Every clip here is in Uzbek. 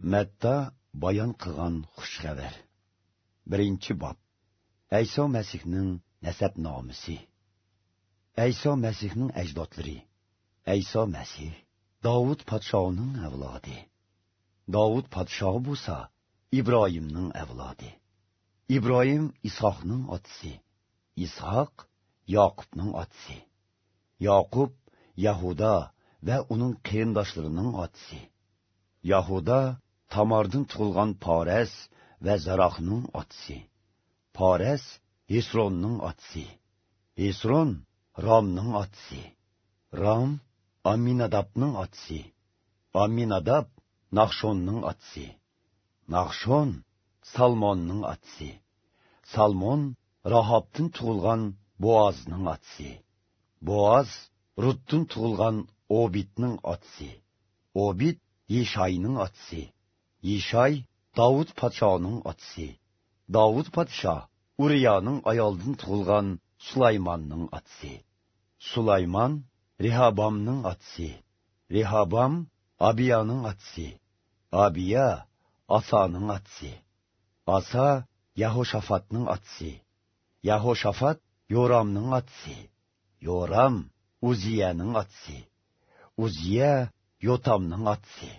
Мәтта баян qilgan xush xabar. Бірінші bob. Әйсо Masihning nasab намысы. Әйсо Masihning ajdodlari. Әйсо Masih Davud podshohining avlodi. Davud podshohi bo'lsa, Ibrohimning avlodi. Ibrohim Ishoqning otasi. Ishoq Yoqubning otasi. Yoqub Yahuda va uning qarindoshlarining otasi. Yahuda Tamardan tug'ilgan Pores va Zaroxning otasi. Pores Hesronning otasi. Hesron Romning otasi. Rom Aminadabning otasi. Aminadab Naqshonning otasi. Naqshon Salmonning otasi. Salmon Rahobdan tug'ilgan Boazning otasi. Boaz Rutdan tug'ilgan Obidning otasi. Obid Yeshayning otasi. Ишай Давуд патшаның атсы. Давуд патша Урияның аялдың туылған Сулайманның атсы. Сулайман Рехабамның атсы. Рехабам Абияның атсы. Абия Асаның атсы. Аса Яхошафатның атсы. Яхошафат Йорамның атсы. Йорам Узияның атсы. Узия Йотамның атсы.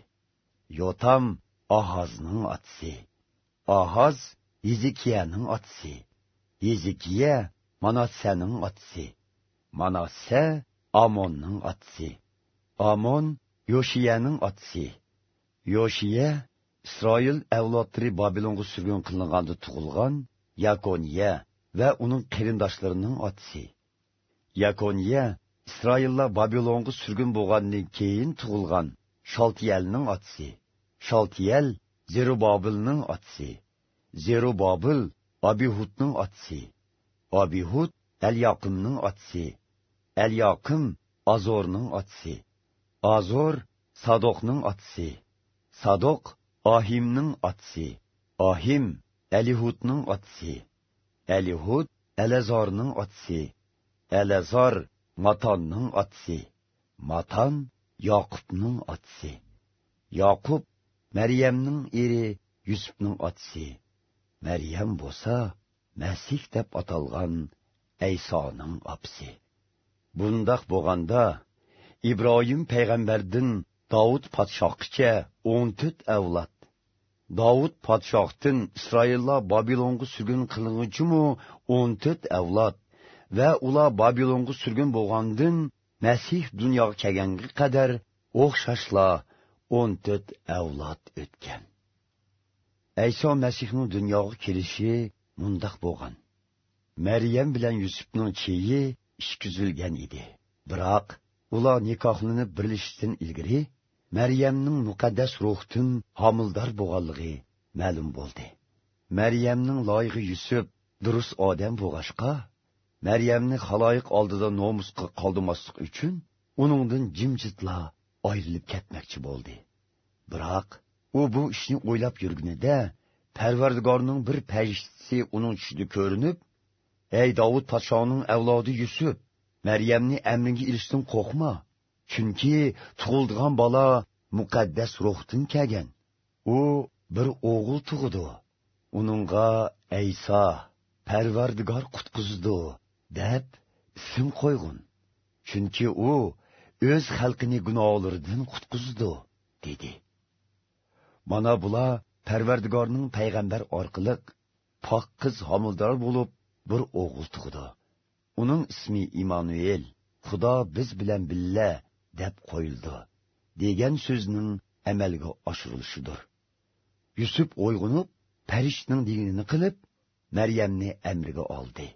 Йотам Ahazning otasi. Ahaz Yezikiyaning otasi. Yezikiya Manassening otasi. Manasse Amonning otasi. Amon Yoshiyaning otasi. Yoshiya İsrail avlodlari Babilonga surgun qilinganda tug'ilgan Yakoniya va uning qarindoshlarining otasi. Yakoniya İsraillar Babilonga sürgün bo'lgandan keyin tug'ilgan Shaltiyalning otasi. Shaltiyal Zerubabilning otasi. Zerubabil Abihudning otasi. Abihud Elyaqimning otasi. Elyaqim Azorning otasi. Azor Sadoqning otasi. Sadoq Ahimning otasi. Ahim Elihudning otasi. Elihud Elazorning otasi. Elazor Matonning otasi. Matan Yoqubning otasi. Yoqub Мәриямның eri Yusufning otasi. Мәриям bo'lsa Masih deb atalgan Aysoning апсы. Bundaq bo'lganda İbrahim payg'ambardan Davud podshohgacha 14 avlod. Davud podshohdan Isroillar Babilonga surgun qilingunchimu 14 avlod va ular Babilonga surgun bo'lgandan Masih dunyoga kelganga qadar o'n to'rt avlod o'tgan. Ayso Masihning dunyoga kelishi mundaq bo'lgan. Maryam bilan Yusufning cheyi ishkizilgan edi. Biroq ular nikohlanib birlishishdan ilgari Maryamning muqaddas ruhdan homildor bo'lganligi ma'lum bo'ldi. Maryamning loyiqi Yusuf durust odam bo'lg'ashqa, Maryamni xaloyiq oldida nomusga qoldirmaslik uchun uningdan jimjitla ayrilib ketmoqchi bo'ldi. Biroq u bu ishni o'ylab yurganida Parvardigorning bir farishtasi uning tushida ko'rinib, "Ey Davud podshoning avlodi Yusuf, Maryamni amringa ilishdan qo'rqma, chunki tug'ildigan bola muqaddas ruhdan kelgan. U bir o'g'il tug'idi Uningga Ayso Parvardigor qutqizdi" deb ism qo'ygun. Chunki u o'z xalqini gunohlaridan qutqizdi, dedi. Mana bular Parvardigorning payg'ambar orqali pok qiz homildor bo'lib bir o'g'il tug'di. Uning ismi Immanuel, Xudo biz bilan billa deb qo'yildi, degan so'zning amalga oshirilishidir. Yusuf o'yg'unib, farishtaning dinini qilib, Maryamni amriga oldi.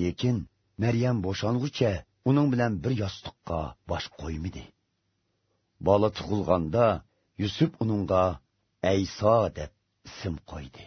Lekin Maryam bo'shong'icha uning bilan bir yostiqqa bosh qo'ymidi Bola tug'ilganda Yusuf uningga Ayso deb ism qo'ydi.